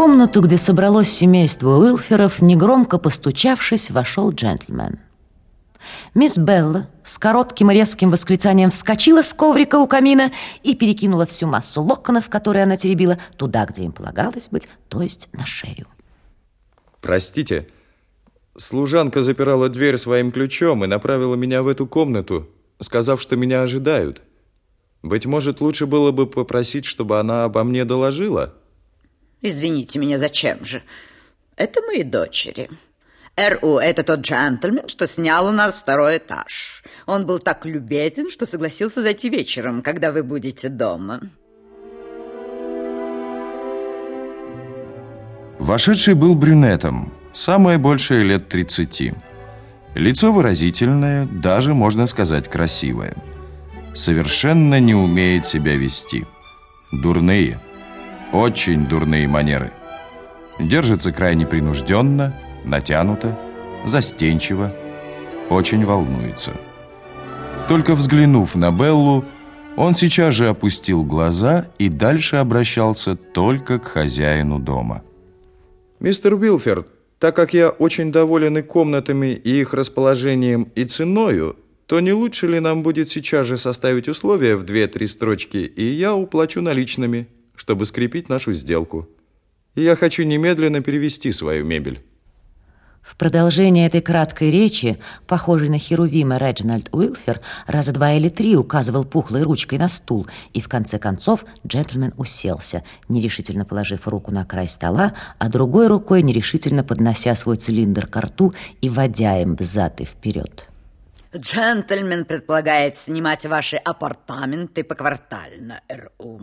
комнату, где собралось семейство Уилферов, негромко постучавшись, вошел джентльмен. Мисс Белла с коротким и резким восклицанием вскочила с коврика у камина и перекинула всю массу локонов, которые она теребила, туда, где им полагалось быть, то есть на шею. Простите, служанка запирала дверь своим ключом и направила меня в эту комнату, сказав, что меня ожидают. Быть может, лучше было бы попросить, чтобы она обо мне доложила? Извините меня, зачем же? Это мои дочери. Р.У. – это тот джентльмен, что снял у нас второй этаж. Он был так любезен, что согласился зайти вечером, когда вы будете дома. Вошедший был брюнетом, самое большее лет 30. Лицо выразительное, даже, можно сказать, красивое. Совершенно не умеет себя вести. Дурные, очень дурные манеры. Держится крайне принужденно – натянуто, застенчиво, очень волнуется. Только взглянув на Беллу, он сейчас же опустил глаза и дальше обращался только к хозяину дома. «Мистер Уилферд, так как я очень доволен и комнатами, и их расположением, и ценою, то не лучше ли нам будет сейчас же составить условия в две-три строчки, и я уплачу наличными, чтобы скрепить нашу сделку. И я хочу немедленно перевести свою мебель». В продолжение этой краткой речи, похожей на Херувима Реджинальд Уилфер, раза два или три указывал пухлой ручкой на стул, и в конце концов джентльмен уселся, нерешительно положив руку на край стола, а другой рукой нерешительно поднося свой цилиндр к рту и водя им взад и вперед. Джентльмен предполагает снимать ваши апартаменты поквартально, РУ,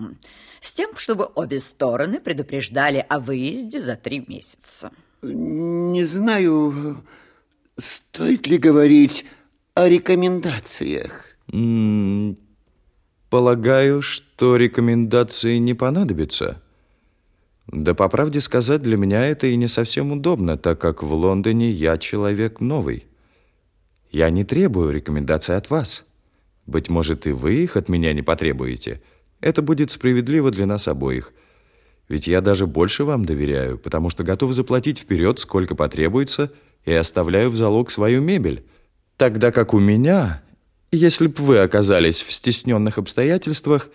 с тем, чтобы обе стороны предупреждали о выезде за три месяца. Не знаю, стоит ли говорить о рекомендациях. М -м, полагаю, что рекомендации не понадобятся. Да по правде сказать, для меня это и не совсем удобно, так как в Лондоне я человек новый. Я не требую рекомендаций от вас. Быть может, и вы их от меня не потребуете. Это будет справедливо для нас обоих – ведь я даже больше вам доверяю, потому что готов заплатить вперед, сколько потребуется, и оставляю в залог свою мебель. Тогда как у меня, если бы вы оказались в стесненных обстоятельствах,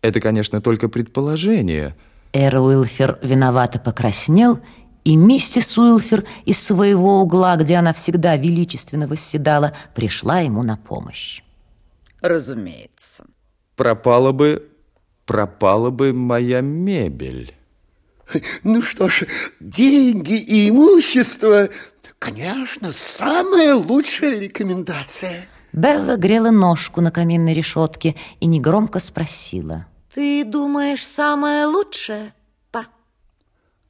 это, конечно, только предположение. Эр Уилфер виновато покраснел, и миссис Уилфер из своего угла, где она всегда величественно восседала, пришла ему на помощь. Разумеется. Пропала бы пропала бы моя мебель. Ну что ж, деньги и имущество, конечно, самая лучшая рекомендация. Белла грела ножку на каминной решетке и негромко спросила. Ты думаешь, самое лучшее?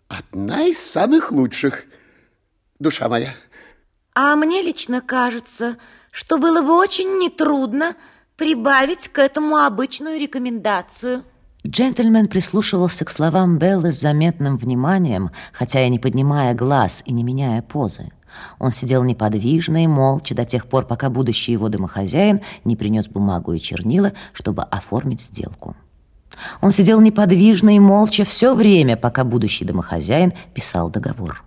Одна из самых лучших, душа моя. А мне лично кажется, что было бы очень нетрудно прибавить к этому обычную рекомендацию. Джентльмен прислушивался к словам Беллы с заметным вниманием, хотя и не поднимая глаз и не меняя позы. Он сидел неподвижно и молча до тех пор, пока будущий его домохозяин не принес бумагу и чернила, чтобы оформить сделку. Он сидел неподвижно и молча все время, пока будущий домохозяин писал договор.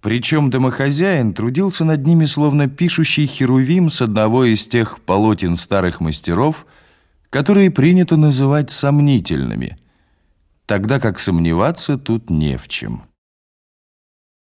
Причем домохозяин трудился над ними, словно пишущий херувим с одного из тех полотен старых мастеров, которые принято называть сомнительными, тогда как сомневаться тут не в чем.